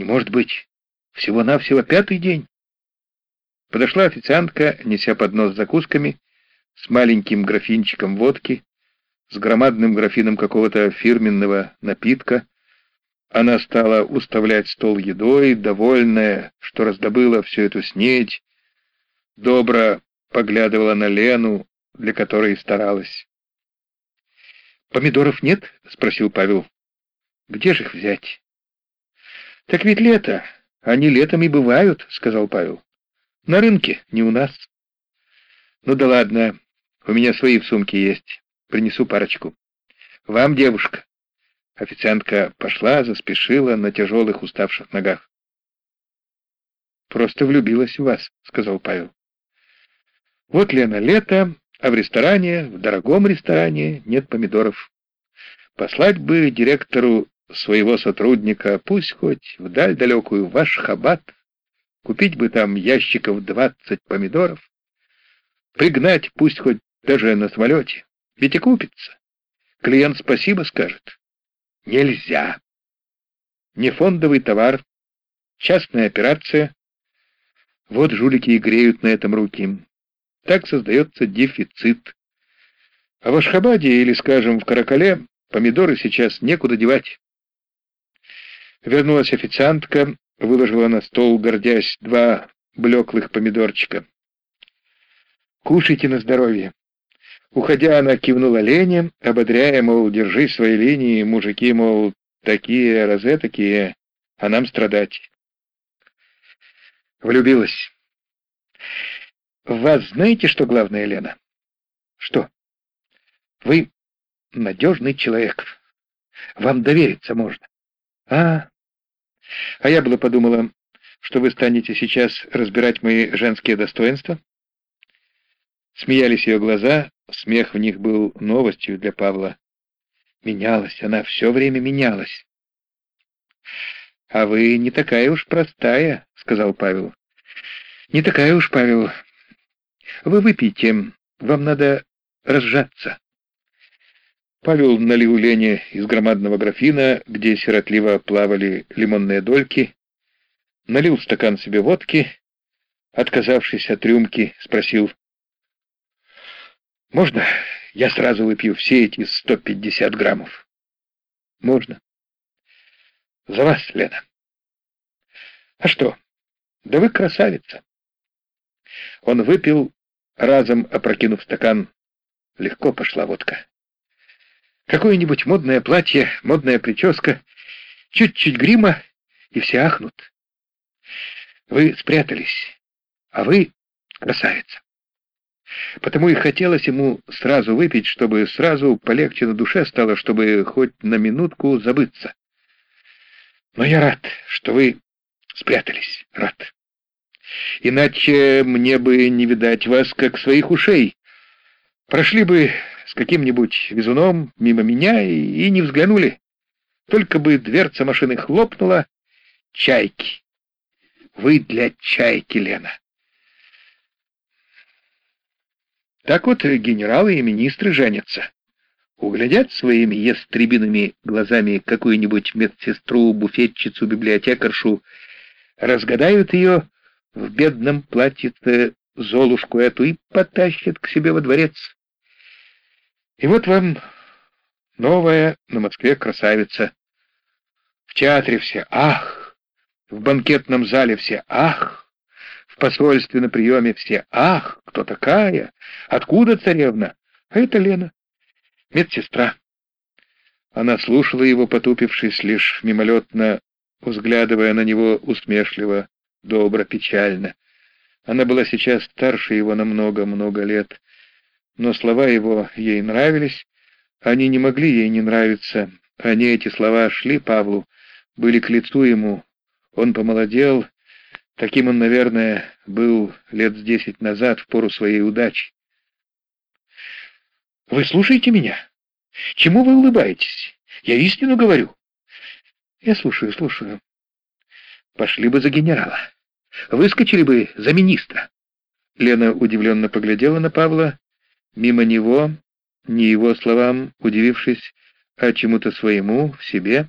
Не может быть. Всего-навсего пятый день. Подошла официантка, неся поднос с закусками, с маленьким графинчиком водки, с громадным графином какого-то фирменного напитка. Она стала уставлять стол едой, довольная, что раздобыла всю эту снедь, добро поглядывала на Лену, для которой старалась. «Помидоров нет?» — спросил Павел. «Где же их взять?» «Так ведь лето. Они летом и бывают», — сказал Павел. «На рынке, не у нас». «Ну да ладно, у меня свои в сумке есть. Принесу парочку. Вам, девушка». Официантка пошла, заспешила на тяжелых уставших ногах. «Просто влюбилась в вас», — сказал Павел. «Вот, Лена, лето, а в ресторане, в дорогом ресторане, нет помидоров. Послать бы директору своего сотрудника, пусть хоть вдаль далекую, в ваш хабат, купить бы там ящиков двадцать помидоров, пригнать пусть хоть даже на самолете, ведь и купится. Клиент спасибо скажет. Нельзя. Не фондовый товар, частная операция. Вот жулики и греют на этом руки. Так создается дефицит. А в Ашхабаде или, скажем, в Каракале помидоры сейчас некуда девать. Вернулась официантка, выложила на стол, гордясь, два блеклых помидорчика. «Кушайте на здоровье». Уходя, она кивнула Лене, ободряя, мол, держи свои линии, мужики, мол, такие, розе такие, а нам страдать. Влюбилась. Вас знаете, что главное, Лена? Что? Вы надежный человек. Вам довериться можно. А, а я было подумала, что вы станете сейчас разбирать мои женские достоинства. Смеялись ее глаза, смех в них был новостью для Павла. Менялась, она все время менялась. «А вы не такая уж простая», — сказал Павел. «Не такая уж, Павел. Вы выпейте, вам надо разжаться». Павел налил Лене из громадного графина, где сиротливо плавали лимонные дольки, налил стакан себе водки, отказавшись от рюмки, спросил, «Можно я сразу выпью все эти 150 граммов?» «Можно». «За вас, Лена». «А что? Да вы красавица». Он выпил, разом опрокинув стакан. Легко пошла водка. Какое-нибудь модное платье, модная прическа, чуть-чуть грима, и все ахнут. Вы спрятались, а вы красавица. Потому и хотелось ему сразу выпить, чтобы сразу полегче на душе стало, чтобы хоть на минутку забыться. Но я рад, что вы спрятались, рад. Иначе мне бы не видать вас, как своих ушей. Прошли бы с каким-нибудь везуном мимо меня и, и не взглянули. Только бы дверца машины хлопнула. Чайки. Вы для чайки, Лена. Так вот генералы и министры женятся. Углядят своими ястребиными глазами какую-нибудь медсестру, буфетчицу, библиотекаршу, разгадают ее в бедном платьице Золушку эту и потащат к себе во дворец. И вот вам новая на Москве красавица. В театре все «Ах!», в банкетном зале все «Ах!», в посольстве на приеме все «Ах! Кто такая? Откуда царевна?» А это Лена, медсестра. Она слушала его, потупившись, лишь мимолетно, взглядывая на него усмешливо, добро, печально. Она была сейчас старше его на много-много лет, но слова его ей нравились, они не могли ей не нравиться, они, эти слова, шли Павлу, были к лицу ему, он помолодел, таким он, наверное, был лет с десять назад в пору своей удачи. «Вы слушаете меня? Чему вы улыбаетесь? Я истину говорю». «Я слушаю, слушаю». «Пошли бы за генерала. Выскочили бы за министра». Лена удивленно поглядела на Павла, Мимо него, не его словам, удивившись, а чему-то своему, в себе,